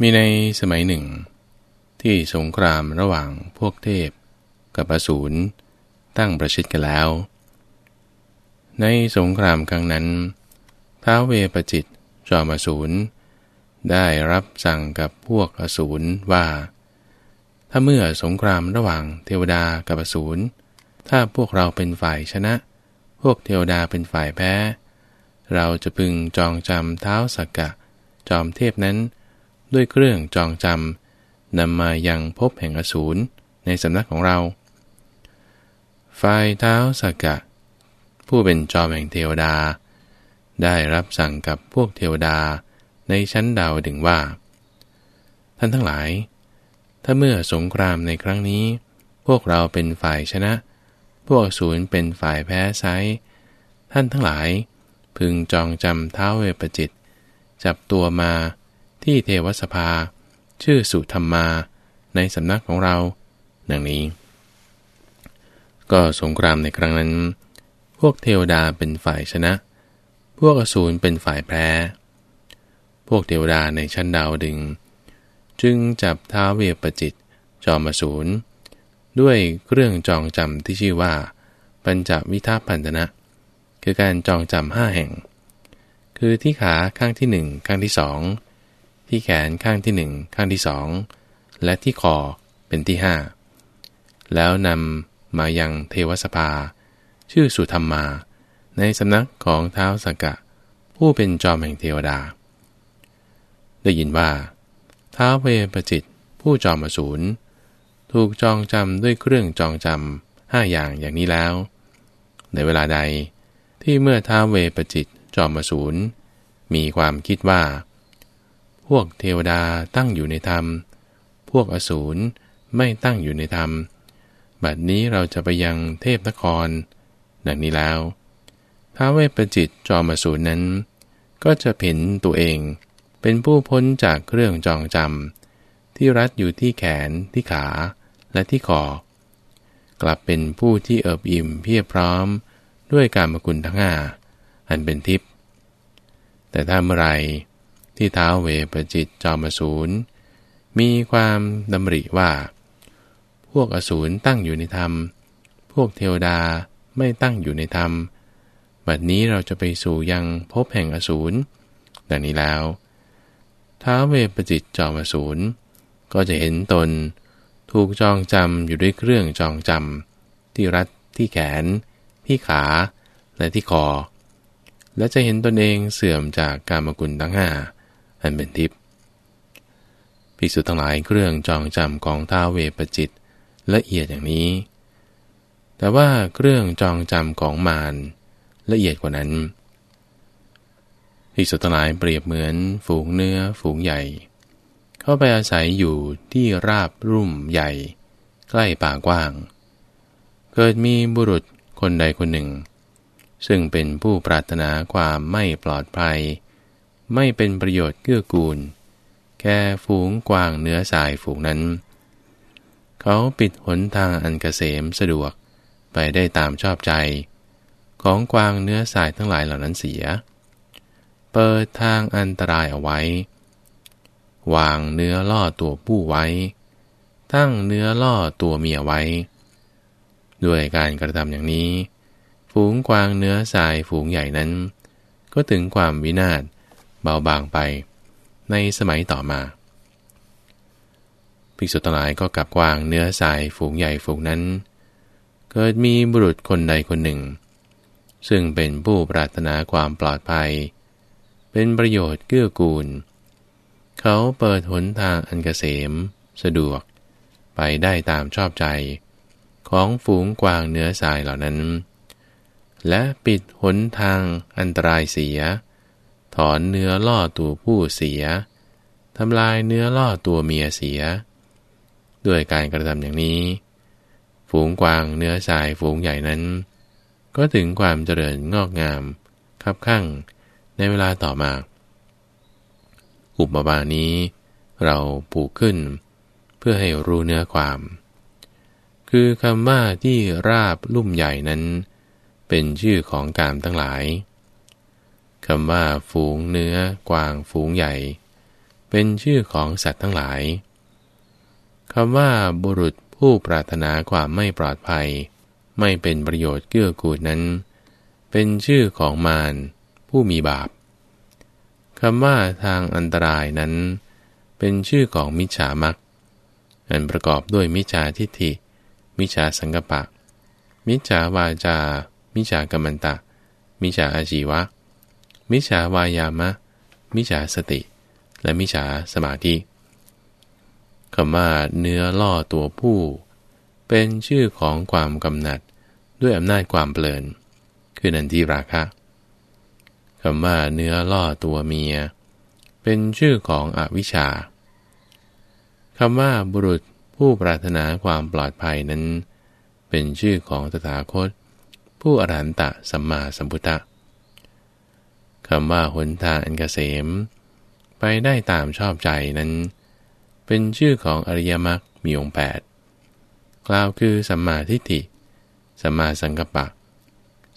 มีในสมัยหนึ่ง ที่สงครามระหว่างพวกเทพ กับอสูรตั้งประชิดกันแล้ว ในสงครามครั้งนั้นท้าวเวปจิตจอมอสูรได้รับสั่งกับพวกอสูรว่า ถ้าเมื่อสงครามระหว่างเทวดากับอสูรถ้าพวกเราเป็นฝ่ายชนะ พวกเทวดาเป็นฝ่ายแพ้ เราจะพึงจองจำเท้าสักกะ จอมเทพนั้น ด้วยเครื่องจองจำนำมายังพบแห่งอสูรในสำนักของเราฝ่ายเท้าสักกะ ผู้เป็นจอมแห่งเทวดา ได้รับสั่งกับพวกเทวดาในชั้นดาวดึงว่า ท่านทั้งหลาย ถ้าเมื่อสงครามในครั้งนี้ พวกเราเป็นฝ่ายชนะ พวกศูนย์เป็นฝ่ายแพ้ไซท่านทั้งหลาย พึงจองจำเท้าเวปจิต จับตัวมา ที่เทวสภา ชื่อสุธรรมา ในสำนักของเรา ดังนี้ ก็สงครามในครั้งนั้น พวกเทวดาเป็นฝ่ายชนะ พวกอสูรเป็นฝ่ายแพ้ พวกเทวดาในชั้นดาวดึง จึงจับท้าเวปจิต จอมสูรด้วยเครื่องจองจำที่ชื่อว่า ปัญจวิทัพันธนะ คือการจองจำห้าแห่ง คือที่ขาข้างที่หนึ่งข้างที่สอง ที่แขนข้างที่หนึ่งข้างที่สองและที่คอเป็นที่ห้าแล้วนำมายังเทวสภา ชื่อสุธรรมมาในสำนักของเท้าสกกะ ผู้เป็นจอมแห่งเทวดา ได้ยินว่าท้าเวปจิตผู้จอมอสูรถูกจองจำด้วยเครื่องจองจำห้าอย่างอย่างนี้แล้ว ในเวลาใดที่เมื่อท้าเวปจิตจอมอสูรมีความคิดว่า พวกเทวดาตั้งอยู่ในธรรม พวกอสูรไม่ตั้งอยู่ในธรรม บัดนี้เราจะไปยังเทพนคร ดังนี้แล้วท้าเวปจิตจอมอสูรนั้น ก็จะเห็นตัวเองเป็นผู้พ้นจากเครื่องจองจำที่รัดอยู่ที่แขนที่ขาและที่คอกลับเป็นผู้ที่เอิบอิ่มเพียบพร้อมด้วยการมกุลทั้งห้าอันเป็นทิพย์แต่ถ้าเมื่อไร ที่เท้าเวปจิตจอมสูรมีความดำริว่า พวกอสูรตั้งอยู่ในธรรม พวกเทวดาไม่ตั้งอยู่ในธรรม บัดนี้เราจะไปสู่ยังพบแห่งอสูรดังนี้แล้วท้าเวปจิตจอมอสูรก็จะเห็นตน ถูกจองจำอยู่ด้วยเครื่องจองจำที่รัดที่แขน ที่ขา และที่คอ และจะเห็นตนเองเสื่อมจากการมกุลทั้งห้า อันเป็นทิพย์ภิกษุทั้งหลายเครื่องจองจำของท้าเวปจิตละเอียดอย่างนี้ แต่ว่าเครื่องจองจำของมารละเอียดกว่านั้นที่สุดหลายเปรียบเหมือนฝูงเนื้อฝูงใหญ่ เข้าไปอาศัยอยู่ที่ราบรุ่มใหญ่ ใกล้ป่ากว้าง เกิดมีบุรุษคนใดคนหนึ่ง ซึ่งเป็นผู้ปรารถนาความไม่ปลอดภัย ไม่เป็นประโยชน์เกื้อกูล แค่ฝูงกวางเนื้อสายฝูงนั้น เขาปิดหนทางอันกเกษมสะดวกไปได้ตามชอบใจ ของกวางเนื้อสายทั้งหลายเหล่านั้นเสีย เปิดทางอันตรายเอาไว้ วางเนื้อล่อตัวผู้ไว้ ตั้งเนื้อล่อตัวเมียไว้ ด้วยการกระทำอย่างนี้ ฝูงกวางเนื้อสายฝูงใหญ่นั้น ก็ถึงความวินาศ เบาบางไป ในสมัยต่อมา ภิกษุทั้งหลายก็กลับกวางเนื้อสายฝูงใหญ่ฝูงนั้น เกิดมีบุรุษคนใดคนหนึ่ง ซึ่งเป็นผู้ปรารถนาความปลอดภัย เป็นประโยชน์เกื้อกูล เขาเปิดหนทางอันเกษม สะดวก ไปได้ตามชอบใจ ของฝูงกวางเนื้อสายเหล่านั้นและปิดหนทางอันตรายเสีย ถอนเนื้อล่อตัวผู้เสียทำลายเนื้อล่อตัวเมียเสีย ด้วยการกระทำอย่างนี้ ฝูงกวางเนื้อสายฝูงใหญ่นั้น ก็ถึงความเจริญงอกงามคับข้างในเวลาต่อมา อุปมานี้เราปลูกขึ้น เพื่อให้รู้เนื้อความ คือคำว่าที่ราบลุ่มใหญ่นั้น เป็นชื่อของกามทั้งหลาย คำว่าฝูงเนื้อกวางฝูงใหญ่ เป็นชื่อของสัตว์ทั้งหลายคำว่าบุรุษผู้ปรารถนาความไม่ปลอดภัย ไม่เป็นประโยชน์เกื้อกูลนั้น เป็นชื่อของมารผู้มีบาปคำว่าทางอันตรายนั้น เป็นชื่อของมิจฉามักอันประกอบด้วยมิจฉาทิฏฐิ มิจฉาสังกปะ มิจฉาวาจา มิจฉากรรมตะ มิจฉาอาชีวะ มิจฉาวายามะ มิจฉาสติ และมิจฉาสมาธิคำว่าเนื้อล่อตัวผู้ เป็นชื่อของความกำหนัดด้วยอำนาจความเปลิน คือนันทีราคะคำว่าเนื้อล่อตัวเมีย เป็นชื่อของอวิชชาคำว่าบุรุษผู้ปรารถนาความปลอดภัยนั้น เป็นชื่อของตถาคต ผู้อรหันตะสัมมาสัมพุทธะ คำว่าหนทางอันกเกษม ไปได้ตามชอบใจนั้น เป็นชื่อของอริยมรรคมีองค์แปดกล่าวคือสัมมาทิฏฐิ สัมมาสังกัปปะ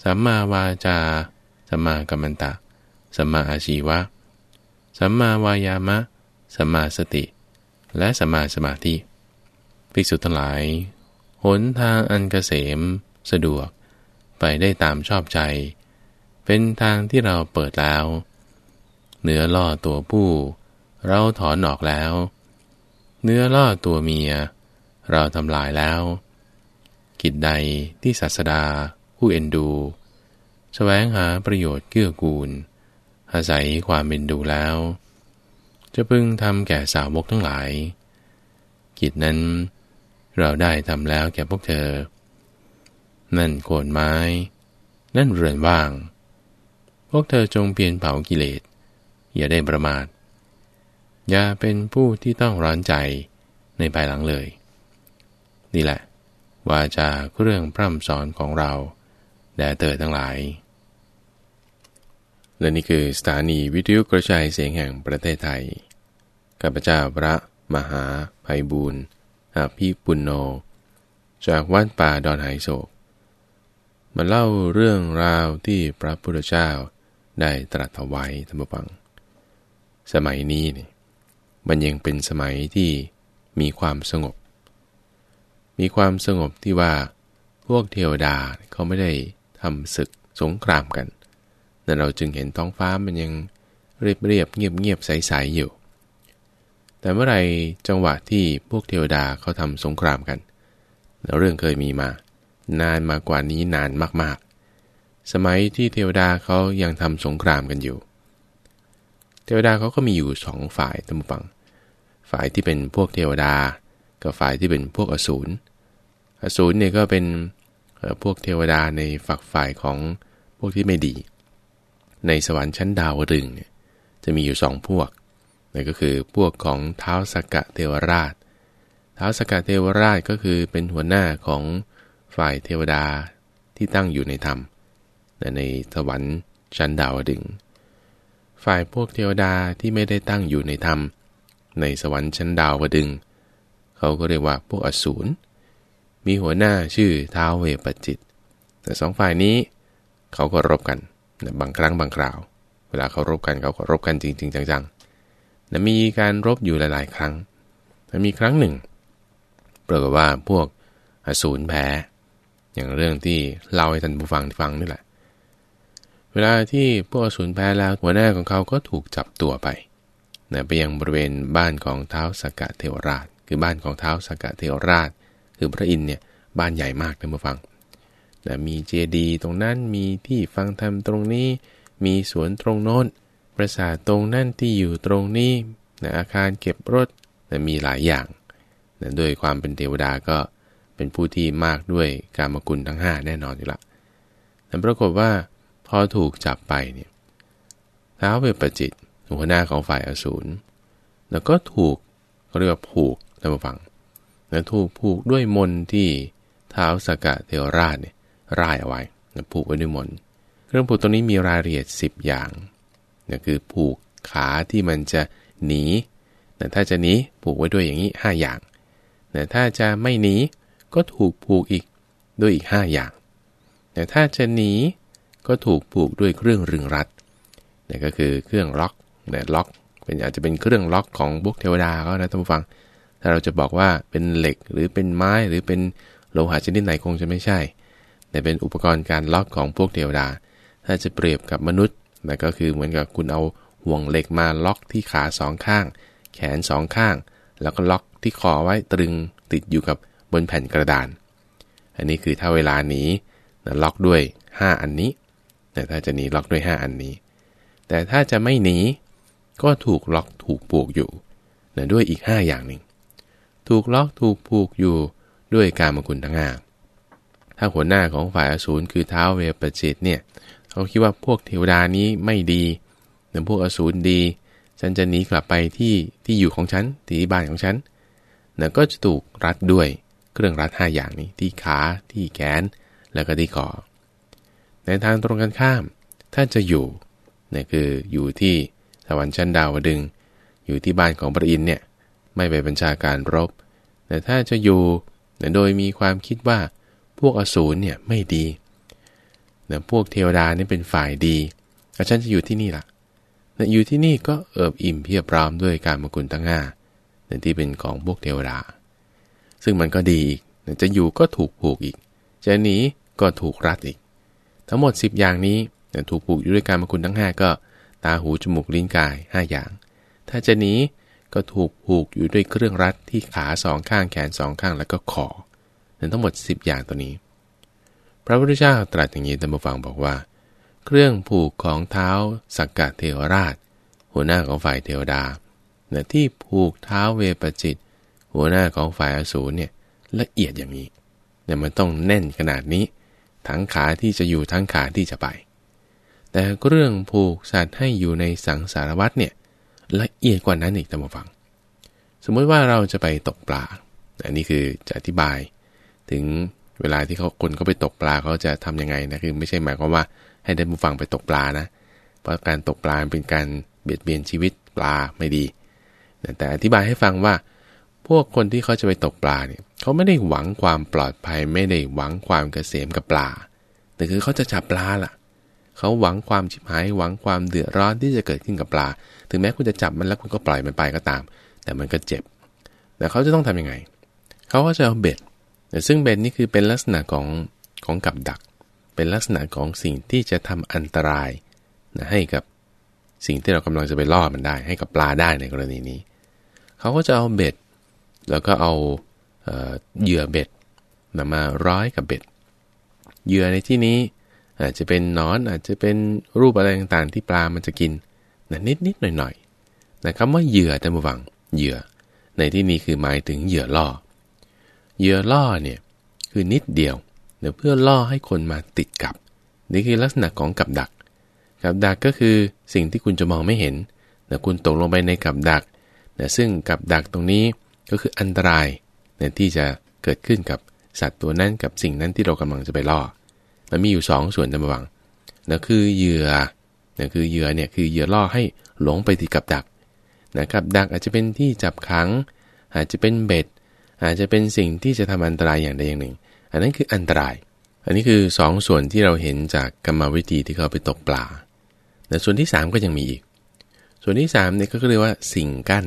สัมมาวาจา สัมมากัมมันตะ สัมมาอาชีวะ สัมมาวายามะ สัมมาสติ และสัมมาสมาธิ ภิกษุทั้งหลาย หนทางอันกเกษม สะดวก ไปได้ตามชอบใจ เป็นทางที่เราเปิดแล้ว เนื้อล่อตัวผู้ เราถอนออกแล้ว เนื้อล่อตัวเมีย เราทำลายแล้ว กิจใดที่ศาสดา ผู้เอ็นดูแสวงหาประโยชน์เกื้อกูล อาศัยความเป็นดูแล้ว จะพึงทำแก่สาวกทั้งหลาย กิจนั้นเราได้ทำแล้วแก่พวกเธอ นั่นโคนไม้ นั่นเรือนว่าง พวกเธอจงเพียรเผากิเลส อย่าได้ประมาท อย่าเป็นผู้ที่ต้องร้อนใจในภายหลังเลย นี่แหละว่าจะเรื่องพร่ำสอนของเราแด่เธอทั้งหลาย และนี่คือสถานีวิทยุกระจายเสียงแห่งประเทศไทย ข้าพเจ้าพระมหาภัยบูรณ์อาภีปุณโญจากวัดป่าดอนไหโศกมาเล่าเรื่องราวที่พระพุทธเจ้า ได้ตรัสเอาไว้ท่านผู้ฟัง สมัยนี้นี่มันยังเป็นสมัยที่มีความสงบ มีความสงบที่ว่าพวกเทวดาเขาไม่ได้ทำศึกสงครามกันนั่นเราจึงเห็นท้องฟ้ามันยังเรียบเรียบเงียบเงียบใสๆอยู่ แต่เมื่อไรจังหวะที่พวกเทวดาเขาทำสงครามกัน เรื่องเคยมีมา นานมากกว่านี้นานมากๆ สมัยที่เทวดาเขายังทำสงครามกันอยู่ เทวดาเขาก็มีอยู่สองฝ่ายตั้งฟัง ฝ่ายที่เป็นพวกเทวดา กับฝ่ายที่เป็นพวกอสูร อสูรเนี่ยก็เป็นพวกเทวดาในฝักฝ่ายของพวกที่ไม่ดี ในสวรรค์ชั้นดาวดึงเนี่ยจะมีอยู่สองพวกนั่นก็คือพวกของเท้าสกกะเทวราช เท้าสกกะเทวราชก็คือเป็นหัวหน้าของฝ่ายเทวดาที่ตั้งอยู่ในธรรม ในสวรรค์ชั้นดาวดึง ฝ่ายพวกเทวดาที่ไม่ได้ตั้งอยู่ในธรรม ในสวรรค์ชั้นดาวดึง เขาก็เรียกว่าพวกอสูร มีหัวหน้าชื่อท้าวเวปจิต แต่สองฝ่ายนี้เขาก็รบกัน บางครั้งบางคราว เวลาเขารบกันเขาก็รบกันจริง ๆ จังๆนะมีการรบอยู่หลาย ๆ ครั้งแต่มีครั้งหนึ่งปรากฏว่าพวกอสูรแพ้ อย่างเรื่องที่เล่าให้ท่านผู้ฟังฟังนี่แหละ เวลาที่พวกอสูรแพ้แล้วหัวหน้าของเขาก็ถูกจับตัวไปนะไปยังบริเวณบ้านของเท้าสกกะเทวราช คือบ้านของเท้าสกกะเทวราช คือพระอินเนี่ยบ้านใหญ่มากนะมาฟังนะมีเจดีย์ตรงนั้นมีที่ฟังธรรมตรงนี้ มีสวนตรงโน้นปราสาทตรงนั่นที่อยู่ตรงนี้นะอาคารเก็บรถนะมีหลายอย่างนะด้วยความเป็นเทวดาก็เป็นผู้ที่มากด้วยการมกุลทั้ง 5 แน่นอนอยู่ละแต่ปรากฏว่า พอถูกจับไปเนี่ยท้าวเวปจิต หัวหน้าของฝ่ายอสูรแล้วก็ถูกเขาเรียกว่าผูกท่านผู้ฟังนะถูกผูกด้วยมนที่เท้าสกะเทวราชเนี่ยร่ายเอาไว้นะผูกไว้ด้วยมนเครื่องผูกตรงนี้มีรายละเอียด 10 อย่างนะคือผูกขาที่มันจะหนีนะถ้าจะหนีผูกไว้ด้วยอย่างนี้ 5 อย่างนะถ้าจะไม่หนีก็ถูกผูกอีกด้วยอีก 5 อย่าง แต่ถ้าจะหนี ก็ถูกผูกด้วยเครื่องรึงรัดนะก็คือเครื่องล็อกเนะล็อกเป็นอาจจะเป็นเครื่องล็อกของพวกเทวดาก็นะท่านผู้ฟัง ถ้าเราจะบอกว่าเป็นเหล็กหรือเป็นไม้หรือเป็นโลหะชนิดไหนคงจะไม่ใช่ แต่เป็นอุปกรณ์การล็อกของพวกเทวดา ถ้าจะเปรียบกับมนุษย์นั่ก็คือเหมือนกับคุณเอาห่วงเหล็กมาล็อกที่ขาสองข้าง แขนสองข้าง แล้วก็ล็อกที่คอไว้ตรึงติดอยู่กับบนแผ่นกระดาน อันนี้คือถ้าเวลาหนีล็อกด้วย 5 อันนี้ แต่ถ้าจะหนีล็อกด้วย 5 อันนี้ แต่ถ้าจะไม่หนีก็ถูกล็อกถูกผูกอยู่นะด้วยอีก 5 อย่างหนึ่งถูกล็อกถูกผูกอยู่ด้วยการมกุลทั้งห้าถ้าหัวหน้าของฝ่ายอสูรคือเท้าเวปจิตเนี่ยเขาคิดว่าพวกเทวดานี้ไม่ดีแต่พวกอสูรดี ฉันจะหนีกลับไปที่ที่อยู่ของฉันที่บ้านของฉันนะก็จะถูกรัดด้วยเครื่องรัด5อย่างนี้ที่ขาที่แขนแล้วก็ที่คอ ในทางตรงกันข้าม ถ้าจะอยู่เนี่ยคืออยู่ที่สวรรค์ชั้นดาวดึง อยู่ที่บ้านของพระอินเนี่ยไม่ไปบัญชาการรบ แต่ถ้าจะอยู่เนี่ยโดยมีความคิดว่าพวกอสูรเนี่ยไม่ดีเนี่ยพวกเทวดานี่เป็นฝ่ายดีแล้วฉันจะอยู่ที่นี่ล่ะเนี่ยอยู่ที่นี่ก็เอิบอิ่มเพียบพร้อมด้วยการมกุลตั้งห้าเนี่ยที่เป็นของพวกเทวดา ซึ่งมันก็ดีอีกจะอยู่ก็ถูกผูกอีก จะหนีก็ถูกรัดอีก ทั้งหมด 10 อย่างนี้ถูกผูกอยู่ด้วยการมคุณทั้ง 5 ก็ ตาหูจมูกลิ้นกาย 5 อย่าง ถ้าจะหนีก็ถูกผูกอยู่ด้วยเครื่องรัดที่ขาสองข้างแขนสองข้างแล้วก็คอทั้งหมด 10 อย่างตัวนี้ พระพุทธเจ้าตรัสอย่างนี้ท่านผู้ฟังบอกว่า เครื่องผูกของเท้าสักกะเทวราช หัวหน้าของฝ่ายเทวดาเนี่ยที่ผูกเท้าเวปจิต หัวหน้าของฝ่ายอสูรเนี่ยละเอียดอย่างนี้เนี่ยมันต้องแน่นขนาดนี้ ทั้งขาที่จะอยู่ทั้งขาที่จะไป แต่เรื่องผูกสัตว์ให้อยู่ในสังสารวัฏเนี่ยละเอียดกว่านั้นอีกตามฟัง สมมติว่าเราจะไปตกปลา อันนี้คือจะอธิบาย ถึงเวลาที่เขาคนเขาไปตกปลาเขาจะทํำยังไงนะคือไม่ใช่หมายความว่าให้ได้ผู้ฟังไปตกปลานะ เพราะการตกปลาเป็นการเบียดเบียนชีวิตปลาไม่ดี แต่อธิบายให้ฟังว่า พวกคนที่เขาจะไปตกปลาเนี่ยเขาไม่ได้หวังความปลอดภัย ไม่ได้หวังความเกษมกับปลา แต่คือเขาจะจับปลาล่ะ เขาหวังความชิบหายหวังความเดือดร้อนที่จะเกิดขึ้นกับปลา ถึงแม้คุณจะจับมันแล้วคุณก็ปล่อยมันไปก็ตาม แต่มันก็เจ็บ แต่เขาจะต้องทํำยังไง เขาก็จะเอาเบ็ด แต่ซึ่งเบ็ดนี่คือเป็นลักษณะของของกับดัก เป็นลักษณะของสิ่งที่จะทำอันตรายนะให้กับสิ่งที่เรากำลังจะไปล่อมันได้ ให้กับปลาได้ในกรณีนี้ เขาก็จะเอาเบ็ด แล้วก็เอาเหยื่อเบ็ดนำมาร้อยกับเบ็ด เหยื่อในที่นี้อาจจะเป็นนอนอาจจะเป็นรูปอะไรต่างๆ ที่ปลามันจะกินนะนิดนิดหน่อยหน่อยนะคำว่าเหยื่อแต่มาวังเหยื่อ ในที่นี้คือหมายถึงเหยื่อล่อ เหยื่อล่อเนี่ยคือนิดเดียวเเพื่อล่อให้คนมาติดกับ นี่คือลักษณะของกับดัก กับดักก็คือสิ่งที่คุณจะมองไม่เห็นแต่คุณตกลงไปในกับดักนะซึ่งกับดักตรงนี้ ก็คืออันตรายเนี่ยที่จะเกิดขึ้นกับสัตว์ตัวนั้นกับสิ่งนั้นที่เรากำลังจะไปล่อ มันมีอยู่ 2สส่วนจำบังนั่นคือเหยื่อนั่นคือเหยื่อเนี่ยคือเหยื่อล่อให้หลงไปที่กับดักนะครับดักอาจจะเป็นที่จับขัง อาจจะเป็นเบ็ด อาจจะเป็นสิ่งที่จะทำอันตรายอย่างใดอย่างหนึ่ง อันนั้นคืออันตราย อันนี้คือ 2สส่วนที่เราเห็นจากกรรมวิธีที่เขาไปตกปลาแต่ส่วนที่ 3 ก็ยังมีอีก ส่วนที่3เนี่ยก็เรียกว่าสิ่งกั้น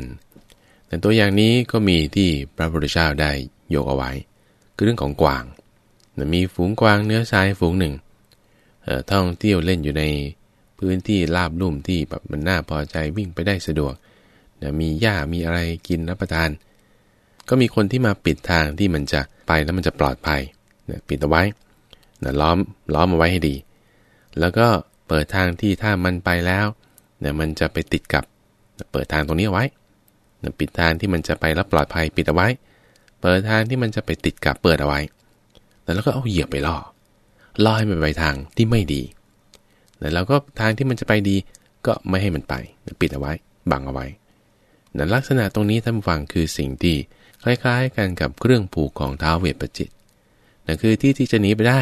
แต่ตัวอย่างนี้ก็มีที่พระพุทธเจ้าได้ยกเอาไว้ คือเรื่องของกวาง มีฝูงกวางเนื้อทรายฝูงหนึ่งท่องเที่ยวเล่นอยู่ในพื้นที่ราบลุ่มที่แบบมันน่าพอใจวิ่งไปได้สะดวกมีหญ้ามีอะไรกินรับประทาน ก็มีคนที่มาปิดทางที่มันจะไปแล้วมันจะปลอดภัยปิดเอาไว้ล้อมล้อมเอาไว้ให้ดี แล้วก็เปิดทางที่ถ้ามันไปแล้วเนี่ยมันจะไปติดกับเปิดทางตรงนี้เอาไว้ ปิดทางที่มันจะไปรับปลอดภัยปิดเอาไว้ เปิดทางที่มันจะไปติดกับเปิดเอาไว้ แล้วก็เอาเหยียบไปล่อ ล่อให้มันไปทางที่ไม่ดี แล้วก็ทางที่มันจะไปดีก็ไม่ให้มันไป ปิดเอาไว้ บังเอาไว้นั่นลักษณะตรงนี้ท่านฟังคือสิ่งที่คล้ายๆกันกับเครื่องผูกของเท้าเวปปจิตนั่นคือที่ที่จะหนีไปได้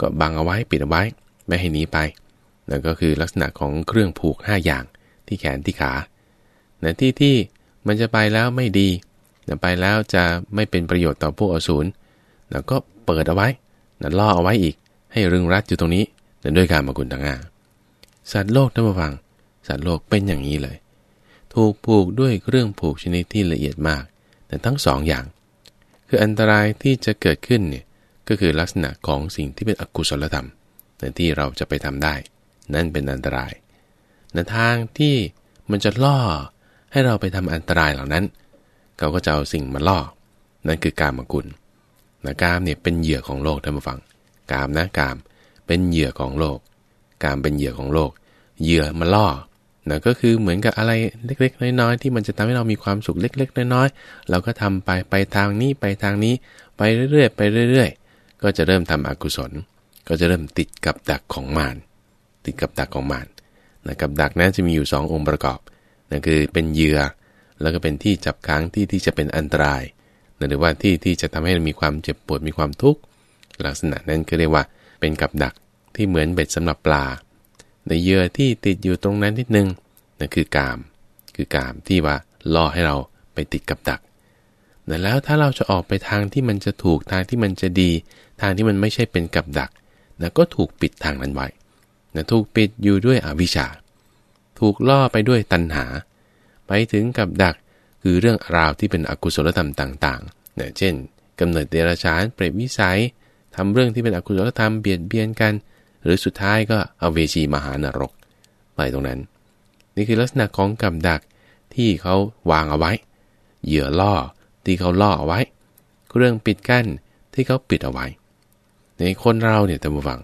ก็บังเอาไว้ปิดเอาไว้ ไม่ให้หนีไป นั่นก็คือลักษณะของเครื่องผูก 5 อย่างที่แขนที่ขาในที่ที่ มันจะไปแล้วไม่ดีไปแล้วจะไม่เป็นประโยชน์ต่อพวกอสูรแล้วก็เปิดเอาไว้นะล่อเอาไว้อีก ให้รึงรัดอยู่ตรงนี้ด้วยการมากุลต่างาสัตว์โลกท่านผู้ฟัง สัตว์โลกเป็นอย่างนี้เลย ถูกผูกด้วยเครื่องผูกชนิดที่ละเอียดมาก แต่ทั้งสองอย่าง คืออันตรายที่จะเกิดขึ้นเนี่ยก็คือลักษณะของสิ่งที่เป็นอกุศลธรรมแต่ที่เราจะไปทำได้ นั่นเป็นอันตรายในทางที่มันจะล่อ ให้เราไปทำอันตรายเหล่านั้นเขาก็จะเอาสิ่งมาล่อ นั่นคือการมกุลนะกามเนี่ยเป็นเหยื่อของโลกท่านผู้ฟัง กามนะกามเป็นเหยื่อของโลก กามเป็นเหยื่อของโลก เหยื่อมาล่อนะก็คือเหมือนกับอะไรเล็กๆ น้อยๆ ที่มันจะทำให้เรามีความสุขเล็ก ๆ น้อยๆ เราก็ทำไปไปทางนี้ไปทางนี้ไปเรื่อยๆไปเรื่อย ๆ ก็จะเริ่มทำอกุศล ก็จะเริ่มติดกับดักของมารติดกับดักของมารนะกับดักนั้นจะมีอยู่ 2 องค์ประกอบ นั่นคือเป็นเหยื่อ แล้วก็เป็นที่จับค้างที่ที่จะเป็นอันตรายหรือว่าที่ที่จะทำให้มีความเจ็บปวดมีความทุกข์ลักษณะนั้นก็เรียกว่าเป็นกับดักที่เหมือนเบ็ดสำหรับปลา ในเหยื่อที่ติดอยู่ตรงนั้นนิดนึงนั่นคือกาม คือกามที่ว่าล่อให้เราไปติดกับดักแต่แล้วถ้าเราจะออกไปทางที่มันจะถูกทางที่มันจะดี ทางที่มันไม่ใช่เป็นกับดักนะก็ถูกปิดทางนั้นไว้นะถูกปิดอยู่ด้วยอวิชชา ถูกล่อไปด้วยตัณหา ไปถึงกับดักคือเรื่องราวที่เป็นอกุศลธรรมต่างๆเนะเช่นกำเนิดเดรัจฉานเปรตวิสัยทำเรื่องที่เป็นอกุศลธรรมเบียดเบียนกัน หรือสุดท้ายก็เอาเวชีมหานรกไปตรงนั้น นี่คือลักษณะของกับดักที่เขาวางเอาไว้ เหยื่อล่อที่เขาล่อเอาไว้ เรื่องปิดกั้นที่เขาปิดเอาไว้ ในคนเราเนี่ยท่านผู้ฟัง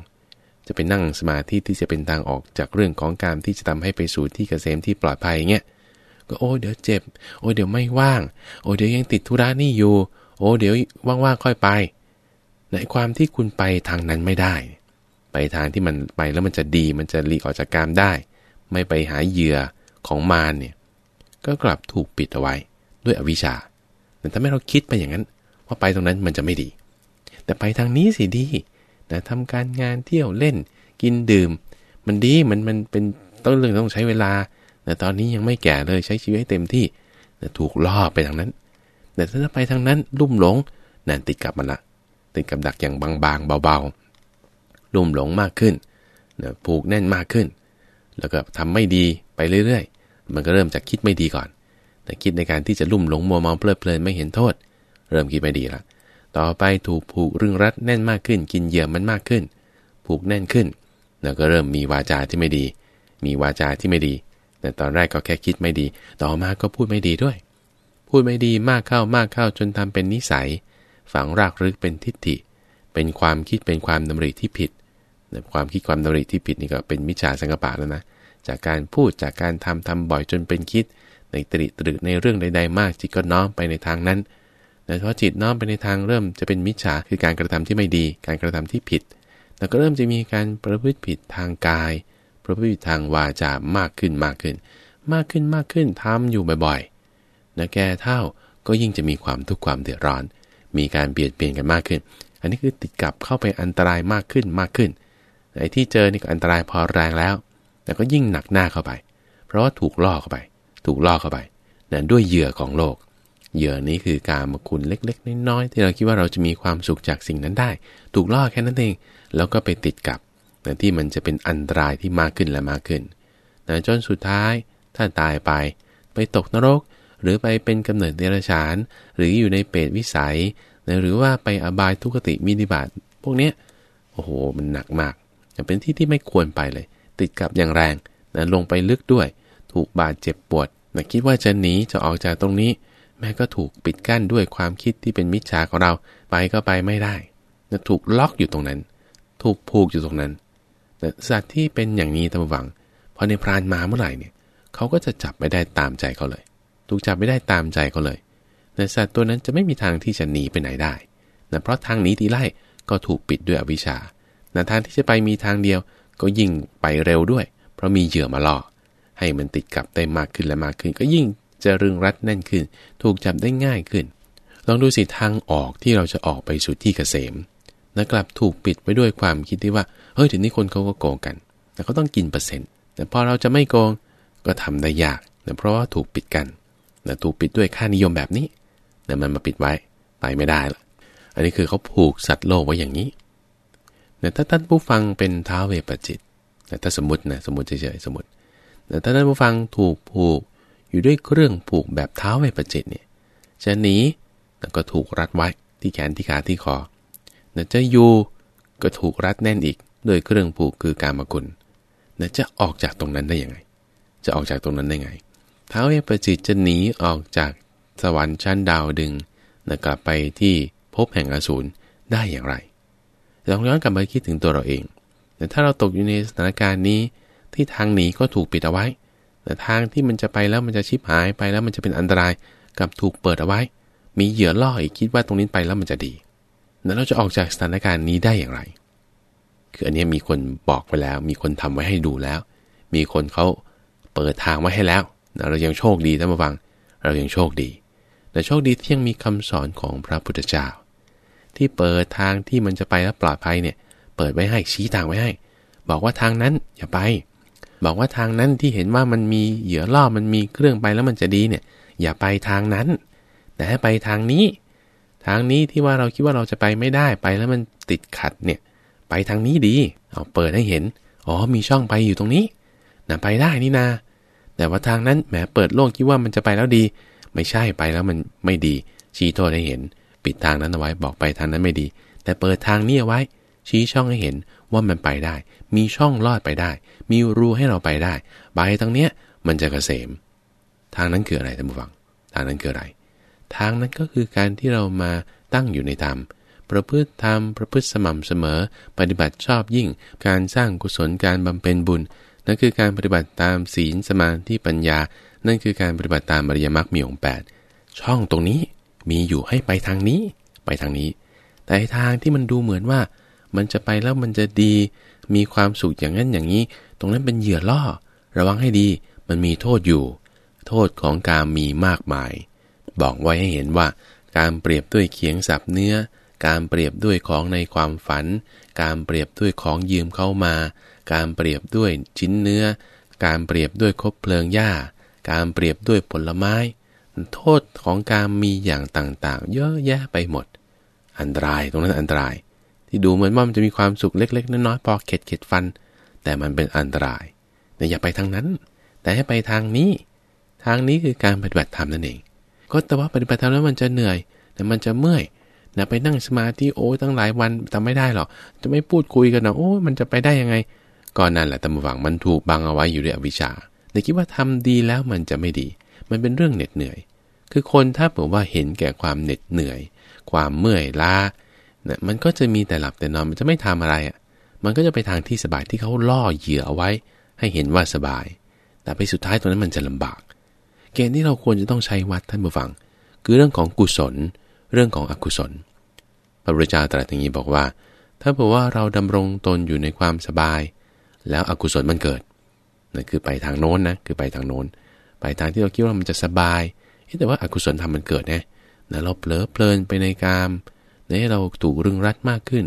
จะไปนั่งสมาธิที่จะเป็นทางออกจากเรื่องของการที่จะทำให้ไปสู่ที่เกษมที่ปลอดภัยเงี้ยก็โอ้เดี๋ยวเจ็บ โอ้เดี๋ยวไม่ว่าง โอ้เดี๋ยวยังติดธุระนี่อยู่ โอ้เดี๋ยวว่างๆค่อยไป ในความที่คุณไปทางนั้นไม่ได้ ไปทางที่มันไปแล้วมันจะดีมันจะหลีกออกจากการได้ ไม่ไปหาเหยื่อของมารเนี่ยก็กลับถูกปิดเอาไว้ด้วยอวิชชาแต่ถ้าไม่เราคิดไปอย่างนั้น ว่าไปตรงนั้นมันจะไม่ดี แต่ไปทางนี้สิดี แต่ทำการงานเที่ยวเล่น กินดื่ม มันดีมันมันเป็นต้องเรื่องต้องใช้เวลา แต่ตอนนี้ยังไม่แก่เลยใช้ชีวิตให้เต็มที่แต่ถูกล่อไปทางนั้น แต่ถ้าไปทางนั้นลุ่มหลงนั่นติดกับมันละติดกับดักอย่างบางๆเบาๆ ลุ่มหลงมากขึ้นนะผูกแน่นมากขึ้น แล้วก็ทำไม่ดีไปเรื่อยๆ มันก็เริ่มจากคิดไม่ดีก่อน แต่คิดในการที่จะลุ่มหลงมัวเมาเพลิดเพลินไม่เห็นโทษ เริ่มคิดไม่ดีละ ต่อไปถูกผูกรึงรัดแน่นมากขึ้น กินเหยื่อมันมากขึ้น ผูกแน่นขึ้น แล้วก็เริ่มมีวาจาที่ไม่ดี มีวาจาที่ไม่ดี แต่ตอนแรกก็แค่คิดไม่ดี ต่อมาก็พูดไม่ดีด้วย พูดไม่ดีมากเข้ามากเข้าจนทำเป็นนิสัย ฝังรากลึกเป็นทิฏฐิ เป็นความคิดเป็นความดำริที่ผิดความคิดความดำริที่ผิดนี่ก็เป็นมิจฉาสังกปะแล้วนะ จากการพูดจากการทำทำบ่อยจนเป็นคิด ในตริตรึกในเรื่องใด ๆ มากจิตก็น้อมไปในทางนั้น แต่พอจิตน้อมไปในทางเริ่มจะเป็นมิจฉาคือการกระทำที่ไม่ดี การกระทำที่ผิด แล้วก็เริ่มจะมีการประพฤติผิดทางกาย ประพฤติทางวาจามากขึ้นมากขึ้น มากขึ้นมากขึ้นทำอยู่บ่อยๆนะแก่เท่าก็ยิ่งจะมีความทุกข์ความเดือดร้อน มีการเบียดเบียนกันมากขึ้น อันนี้คือติดกับเข้าไปอันตรายมากขึ้นมากขึ้นไอ้ที่เจอนี่ก็อันตรายพอแรงแล้ว แต่ก็ยิ่งหนักหน้าเข้าไป เพราะว่าถูกล่อเข้าไป ถูกล่อเข้าไปนะด้วยเหยื่อของโลก เหยื่อนี้คือการมาคุณเล็ก ๆ น้อยๆที่เราคิดว่าเราจะมีความสุขจากสิ่งนั้นได้ ถูกล่อแค่นั้นเอง แล้วก็ไปติดกับแต่ที่มันจะเป็นอันตรายที่มากขึ้นและมากขึ้นแต่จนสุดท้ายถ้าตายไป ไปตกนรก หรือไปเป็นกำเนิดเดรัจฉาน หรืออยู่ในเปรตวิสัย หรือว่าไปอบายทุกติมินิบาตพวกเนี้ยโอ้โหมันหนักมากเป็นที่ที่ไม่ควรไปเลย ติดกับอย่างแรงนะลงไปลึกด้วย ถูกบาดเจ็บปวดนะคิดว่าจะหนีจะออกจากตรงนี้ แม่ก็ถูกปิดกั้นด้วยความคิดที่เป็นมิจฉาของเราไปก็ไปไม่ได้นะถูกล็อกอยู่ตรงนั้น ถูกผูกอยู่ตรงนั้นสัตว์ที่เป็นอย่างนี้ตามวังพอในพรานมาเมื่อไหร่เนี่ยเขาก็จะจับไม่ได้ตามใจเขาเลย ถูกจับไม่ได้ตามใจเขาเลย แต่สัตว์ตัวนั้นจะไม่มีทางที่จะหนีไปไหนได้นะเพราะทางหนีทีไล่ก็ถูกปิดด้วยอวิชชาแต่ทางที่จะไปมีทางเดียวก็ยิ่งไปเร็วด้วย เพราะมีเหยื่อมาล่อ ให้มันติดกับได้มากขึ้นและมากขึ้น ก็ยิ่ง จะรึงรัดแน่นขึ้น ถูกจับได้ง่ายขึ้น ลองดูสิทางออกที่เราจะออกไปสู่ที่เกษมนะกลับถูกปิดไว้ด้วยความคิดที่ว่า เฮ้ยถึงนี้คนเขาก็โกงกัน แต่เขาต้องกินเปอร์เซ็นต์ แต่พอเราจะไม่โกงก็ทำได้ยากนะเพราะว่าถูกปิดกันนะถูกปิดด้วยค่านิยมแบบนี้นะมันมาปิดไว้ไปไม่ได้ละอันนี้คือเขาผูกสัตว์โลกไว้อย่างนี้นะถ้าท่านผู้ฟังเป็นท้าเวปจิตนะถ้าสมมตินะสมมติเฉยๆสมมติแต่ถ้าท่านผู้ฟังถูกผูก อยู่ด้วยเครื่องผูกแบบเท้าไวประจิตเนี่ยจะหนีก็ถูกรัดไว้ที่แขนที่ขาที่คอแต่จะอยู่ก็ถูกรัดแน่นอีกโดยเครื่องผูกคือการมกุลนะจะออกจากตรงนั้นได้ยังไง จะออกจากตรงนั้นได้ไงท้าวเอปจิตจะหนีออกจากสวรรค์ชั้นดาวดึงนะกลับไปที่พบแห่งอสูรได้อย่างไรลองย้อนกลับมาคิดถึงตัวเราเอง แต่ถ้าเราตกอยู่ในสถานการณ์นี้ที่ทางหนีก็ถูกปิดเอาไว้ แต่ทางที่มันจะไปแล้วมันจะชิบหายไปแล้วมันจะเป็นอันตรายกับถูกเปิดเอาไว้ มีเหยื่อล่ออีกคิดว่าตรงนี้ไปแล้วมันจะดีแล้วเราจะออกจากสถานการณ์นี้ได้อย่างไร คืออันนี้มีคนบอกไปแล้ว มีคนทำไว้ให้ดูแล้ว มีคนเขาเปิดทางไว้ให้แล้วเรายังโชคดีท่านผู้ฟัง เรายังโชคดี แต่โชคดีที่ยังมีคำสอนของพระพุทธเจ้า ที่เปิดทางที่มันจะไปแล้วปลอดภัยเนี่ย เปิดไว้ให้ชี้ทางไว้ให้ บอกว่าทางนั้นอย่าไป บอกว่าทางนั้นที่เห็นว่ามันมีเหยื่อล่อมันมีเครื่องไปแล้วมันจะดีเนี่ย อย่าไปทางนั้น แต่ให้ไปทางนี้ ทางนี้ที่ว่าเราคิดว่าเราจะไปไม่ได้ไปแล้วมันติดขัดเนี่ย ไปทางนี้ดี เอาเปิดให้เห็น อ๋อมีช่องไปอยู่ตรงนี้นะไปได้นี่นา แต่ว่าทางนั้นแหมเปิดโล่งคิดว่ามันจะไปแล้วดี ไม่ใช่ไปแล้วมันไม่ดี ชี้โทษให้เห็น ปิดทางนั้นเอาไว้บอกไปทางนั้นไม่ดี แต่เปิดทางนี้เอาไว้ ชี้ช่องให้เห็น ว่ามันไปได้ มีช่องลอดไปได้ มีรูให้เราไปได้ไปทางเนี้ยมันจะกเกษม ทางนั้นคืออะไรท่านผู้ฟัง ทางนั้นคืออะไร ทางนั้นก็คือการที่เรามาตั้งอยู่ในธรรม ประพฤติธรรม ประพฤติสม่ำเสมอ ปฏิบัติชอบยิ่ง การสร้างกุศล การบำเพ็ญบุญ นั่นคือการปฏิบัติตามศีลสมาธิปัญญา นั่นคือการปฏิบัติตามอริยมรรคมีองค์แปดช่องตรงนี้มีอยู่ให้ไปทางนี้ ไปทางนี้ แต่ทางที่มันดูเหมือนว่า มันจะไปแล้วมันจะดี มีความสุขอย่างนั้นอย่างนี้ ตรงนั้นเป็นเหยื่อล่อ ระวังให้ดี มันมีโทษอยู่ โทษของการมีมากมาย บอกไว้ให้เห็นว่า การเปรียบด้วยเคียงสับเนื้อ การเปรียบด้วยของในความฝัน การเปรียบด้วยของยืมเข้ามา การเปรียบด้วยชิ้นเนื้อ การเปรียบด้วยคบเพลิงหญ้า การเปรียบด้วยผลไม้ โทษของการมีอย่างต่างๆ เยอะแยะไปหมด อันตรายตรงนั้นอันตราย ที่ดูเหมือนว่ามันจะมีความสุขเล็ก ๆน้อยๆพอเข็ดเข็ดฟัน แต่มันเป็นอันตรายแต่อย่าไปทางนั้น แต่ให้ไปทางนี้ ทางนี้คือการปฏิบัติธรรมนั่นเอง ก็แต่ว่าปฏิบัติธรรมแล้วมันจะเหนื่อยแต่มันจะเมื่อยนะไปนั่งสมาธิโอ้ตั้งหลายวันทำไม่ได้หรอกจะไม่พูดคุยกันนะโอ้มันจะไปได้ยังไงก็นั่นแหละตำฝังมันถูกบังเอาไว้อยู่ด้วยอวิชชาแต่คิดว่าทำดีแล้วมันจะไม่ดี มันเป็นเรื่องเหน็ดเหนื่อย คือคนถ้าบอกว่าเห็นแก่ความเหน็ดเหนื่อย ความเมื่อยล้า นะมันก็จะมีแต่หลับแต่นอนมันจะไม่ทำอะไรอะ่ะ มันก็จะไปทางที่สบายที่เขาล่อเหยื่อเอาไว้ ให้เห็นว่าสบาย แต่ไปสุดท้ายตรงนั้นมันจะลำบาก เกณฑ์ที่เราควรจะต้องใช้วัดท่านผู้ฟัง คือเรื่องของกุศล เรื่องของอกุศล พระพุทธเจ้าตรัสอย่างนี้บอกว่า ถ้าบอกว่าเราดำรงตนอยู่ในความสบาย แล้วอกุศลมันเกิดนั่นคือไปทางโน้นนะคือไปทางโน้น ไปทางที่เราคิดว่ามันจะสบายแต่ว่าอากุศลทำมันเกิดนะนะเราเผลอเพลินไปในกาม เนี่ยเราถูกรึงรัดมากขึ้น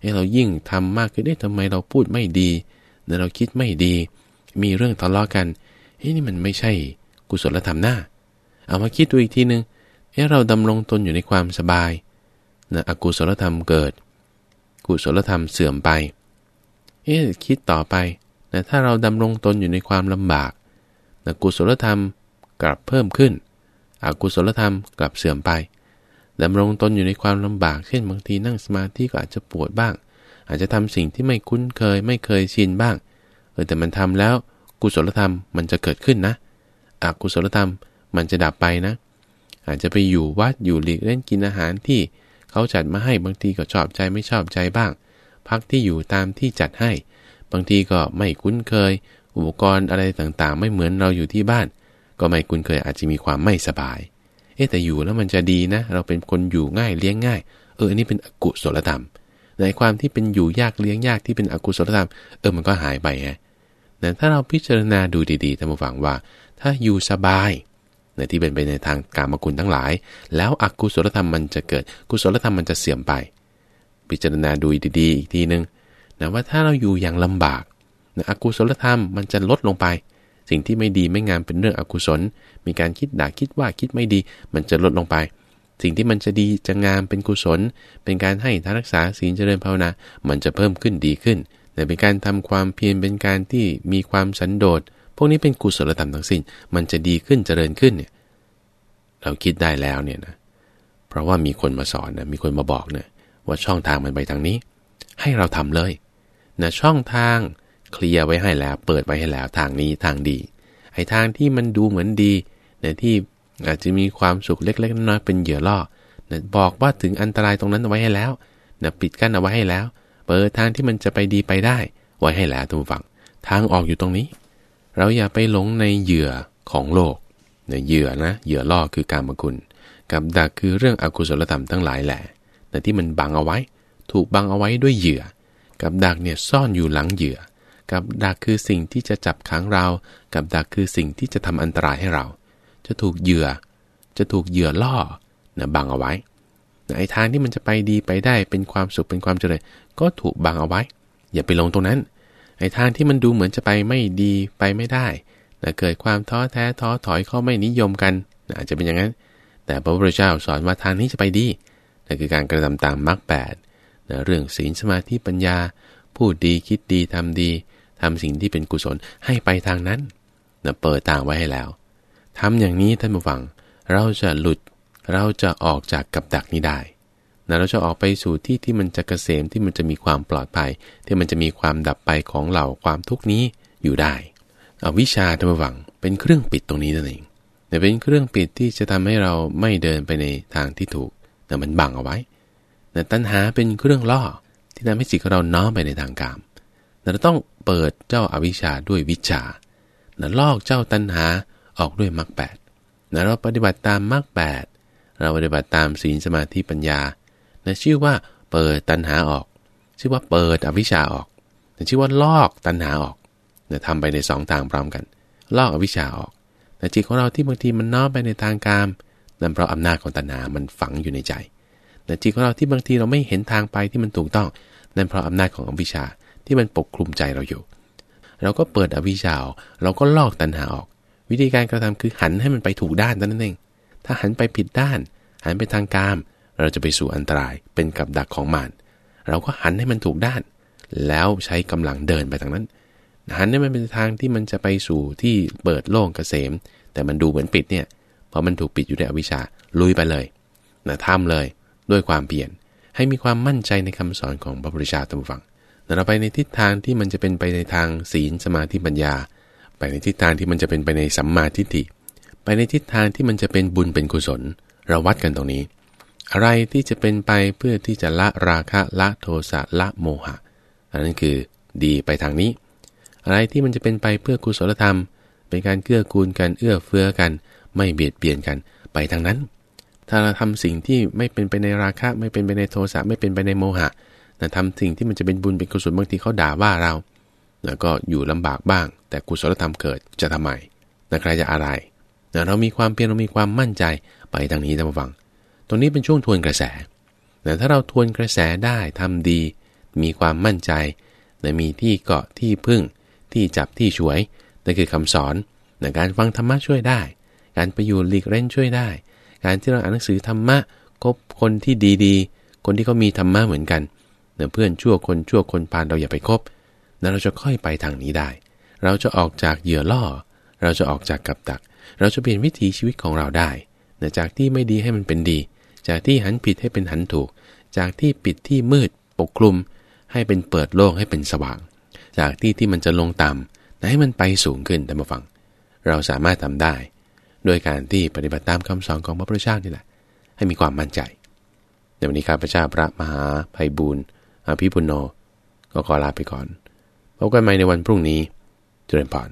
เเรายิ่งทำมากขึ้นเอ๊ะทำไมเราพูดไม่ดีเนี่ยเราคิดไม่ดี มีเรื่องทะเลาะกันเฮ้ยนี่มันไม่ใช่กุศลธรรมหน้า เอามาคิดดูอีกทีนึง เอ๊ะเราดำรงตนอยู่ในความสบายนะอกุศลธรรมเกิด กุศลธรรมเสื่อมไป เอ๊ะคิดต่อไปนะถ้าเราดำรงตนอยู่ในความลำบากนะกุศลธรรมกลับเพิ่มขึ้นอกุศลธรรมกลับเสื่อมไป ดำรงตนอยู่ในความลำบาก เช่นบางทีนั่งสมาธิก็อาจจะปวดบ้าง อาจจะทำสิ่งที่ไม่คุ้นเคย ไม่เคยชินบ้าง เออแต่มันทำแล้ว กุศลธรรมมันจะเกิดขึ้นนะอกุศลธรรมมันจะดับไปนะ อาจจะไปอยู่วัดอยู่หลีกเล่นกินอาหารที่เขาจัดมาให้บางทีก็ชอบใจไม่ชอบใจบ้าง พักที่อยู่ตามที่จัดให้ บางทีก็ไม่คุ้นเคย อุปกรณ์อะไรต่างๆ ไม่เหมือนเราอยู่ที่บ้าน ก็ไม่คุ้นเคยอาจจะมีความไม่สบาย เอ๊แต่อยู่แล้วมันจะดีนะ เราเป็นคนอยู่ง่ายเลี้ยงง่าย เอออันนี้เป็นอกุศลธรรม ในความที่เป็นอยู่ยากเลี้ยงยากที่เป็นอกุศลธรรม เออมันก็หายไปฮะแต่ถ้าเราพิจารณาดูดีๆท่านผู้ฟังว่า ถ้าอยู่สบายในที่เป็นไปในทางกามกุลทั้งหลาย แล้วอกุศลธรรมมันจะเกิด กุศลธรรมมันจะเสื่อมไป พิจารณาดูดีๆอีกทีนึงนะว่าถ้าเราอยู่อย่างลำบากนะอกุศลธรรมมันจะลดลงไป สิ่งที่ไม่ดีไม่งามเป็นเรื่องอกุศล มีการคิดด่าคิดว่าคิดไม่ดี มันจะลดลงไป สิ่งที่มันจะดีจะงามเป็นกุศล เป็นการให้ทานรักษาศีลเจริญภาวนา มันจะเพิ่มขึ้นดีขึ้น แต่เป็นการทำความเพียรเป็นการที่มีความสันโดษวกนี้เป็นกุศลธรรมทั้งสิ้น มันจะดีขึ้นเจริญขึ้นเนี่ย เราคิดได้แล้วเนี่ยนะ เพราะว่ามีคนมาสอนนะ มีคนมาบอกเนี่ยว่าช่องทางมันไปทางนี้ ให้เราทำเลยนะช่องทาง เคลียร์ไว้ให้แล้ว เปิดไว้ให้แล้วทางนี้ทางดี ไอ้ทางที่มันดูเหมือนดีนะที่อาจจะมีความสุขเล็กๆน้อยๆเป็นเหยื่อล่อนะบอกว่าถึงอันตรายตรงนั้นเอาไว้ให้แล้วนะปิดกั้นเอาไว้ให้แล้ว เปิดทางที่มันจะไปดีไปได้ ไว้ให้แล้วทุกฝั่งทางออกอยู่ตรงนี้ เราอย่าไปหลงในเหยื่อของโลกในเหยื่อนะเหยื่อล่อคือการมกุลกับดักคือเรื่องอกุศลธรรมทั้งหลายแหละแต่ที่มันบังเอาไว้ ถูกบังเอาไว้ด้วยเหยื่อ กับดักเนี่ยซ่อนอยู่หลังเหยื่อ กับดักคือสิ่งที่จะจับขังเรา กับดักคือสิ่งที่จะทำอันตรายให้เรา จะถูกเหยื่อ จะถูกเหยื่อล่อนะบังเอาไว้ไอ้ทางที่มันจะไปดีไปได้เป็นความสุขเป็นความเจริญก็ถูกบังเอาไว้ อย่าไปลงตรงนั้นไอ้ทางที่มันดูเหมือนจะไปไม่ดีไปไม่ได้นะเกิดความท้อแท้ท้อถอยเขาไม่นิยมกันนะอาจจะเป็นอย่างนั้น แต่พระพุทธเจ้าสอนว่าทางนี้จะไปดีนั่นคือการกระทำตามมรรคแปดนะเรื่องศีลสมาธิปัญญา พูดดีคิดดีทำดี ทำสิ่งที่เป็นกุศลให้ไปทางนั้นนะเปิดทางไว้ให้แล้วทำอย่างนี้ท่านผู้ฟัง เราจะหลุด เราจะออกจากกับดักนี้ได้นะเราจะออกไปสู่ที่ที่มันจะเกษมที่มันจะมีความปลอดภัย ที่มันจะมีความดับไปของเหล่าความทุกนี้อยู่ได้เอาวิชาธรรมวังเป็นเครื่องปิดตรงนี้นั่นเองแต่เป็นเครื่องปิดที่จะทำให้เราไม่เดินไปในทางที่ถูกแต่มันบังเอาไว้แต่ตัณหาเป็นเครื่องล่อที่ทำให้จิตของเราน้อมไปในทางกาม เราต้องเปิดเจ้าอาวิชชาด้วยวิชานะลอกเจ้าตัณหาออกด้วยมรรคแปดนะเราปฏิบัติตามมรรคแปดเราปฏิบัติตามศีลสมาธิปัญญานะชื่อว่าเปิดตัณหาออก ชื่อว่าเปิดอวิชชาออกนะชื่อว่าลอกตัณหาออกนะทำไปในสองทางพร้อมกัน ลอกอวิชชาออกแต่จิตของเราที่บางทีมันน้อมไปในทางกามนั่นเพราะอำนาจของตัณหา มันฝังอยู่ในใจแต่จิตของเราที่บางทีเราไม่เห็นทางไปที่มันถูกต้อง นั่นเพราะอำนาจของอวิชชา ที่มันปกคลุมใจเราอยู่ เราก็เปิดอวิชชาเราก็ลอกตัณหาออก วิธีการกระทำคือหันให้มันไปถูกด้านนั่นเอง ถ้าหันไปผิดด้าน หันไปทางกาม เราจะไปสู่อันตรายเป็นกับดักของมารเราก็หันให้มันถูกด้าน แล้วใช้กำลังเดินไปทางนั้น หันให้มันเป็นทางที่มันจะไปสู่ที่เปิดโล่งเกษม แต่มันดูเหมือนปิดเนี่ยพอมันถูกปิดอยู่ด้วยอวิชชาลุยไปเลยนะทำเลยด้วยความเปลี่ยน ให้มีความมั่นใจในคำสอนของพระพุทธเจ้าตามฟัง เราไปในทิศทางที่มันจะเป็นไปในทางศีลสมาธิปัญญา ไปในทิศทางที่มันจะเป็นไปในสัมมาทิฏฐิ ไปในทิศทางที่มันจะเป็นบุญเป็นกุศล เราวัดกันตรงนี้ อะไรที่จะเป็นไปเพื่อที่จะละราคะละโทสะละโมหะ อันนั้นคือดีไปทางนี้ อะไรที่มันจะเป็นไปเพื่อกุศลธรรม เป็นการเกื้อกูลกันเอื้อเฟื้อกัน ไม่เบียดเบียนกันไปทางนั้น ถ้าเราทำสิ่งที่ไม่เป็นไปในราคะไม่เป็นไปในโทสะไม่เป็นไปในโมหะ แต่ทำสิ่งที่มันจะเป็นบุญเป็นกุศลบางทีเขาด่าว่าเราแล้วก็อยู่ลำบากบ้าง แต่กุศลธรรมเกิดจะทำไมนะใครจะอะไรนะเรามีความเพียรเรามีความมั่นใจไปทางนี้ท่านผู้ฟัง ตรงนี้เป็นช่วงทวนกระแสแต่ถ้าเราทวนกระแสได้ทำดี มีความมั่นใจนะมีที่เกาะที่พึ่ง ที่จับที่ช่วยนั่นคือคำสอนในการฟังธรรมะช่วยได้ การไปอยู่หลีกเล่นช่วยได้ การที่เราอ่านหนังสือธรรมะคบคนที่ดีๆ คนที่เขามีธรรมะเหมือนกัน เพื่อนชั่วคนชั่วคนพาลเราอย่าไปคบแล้วเราจะค่อยไปทางนี้ได้ เราจะออกจากเหยื่อล่อ เราจะออกจากกับดัก เราจะเปลี่ยนวิถีชีวิตของเราได้จากที่ไม่ดีให้มันเป็นดี จากที่หันผิดให้เป็นหันถูก จากที่ปิดที่มืดปกคลุม ให้เป็นเปิดโล่งให้เป็นสว่าง จากที่ที่มันจะลงต่ำให้มันไปสูงขึ้นแต่มาฟัง เราสามารถทำได้ โดยการที่ปฏิบัติตามคำสอนของพระพุทธเจ้านี่แหละ ให้มีความมั่นใจในวันนี้ข้าพเจ้าพระมหาภัยบูรณ์ อภิปุโน ก็ขอลาไปก่อน พบกันใหม่ในวันพรุ่งนี้ เจริญพร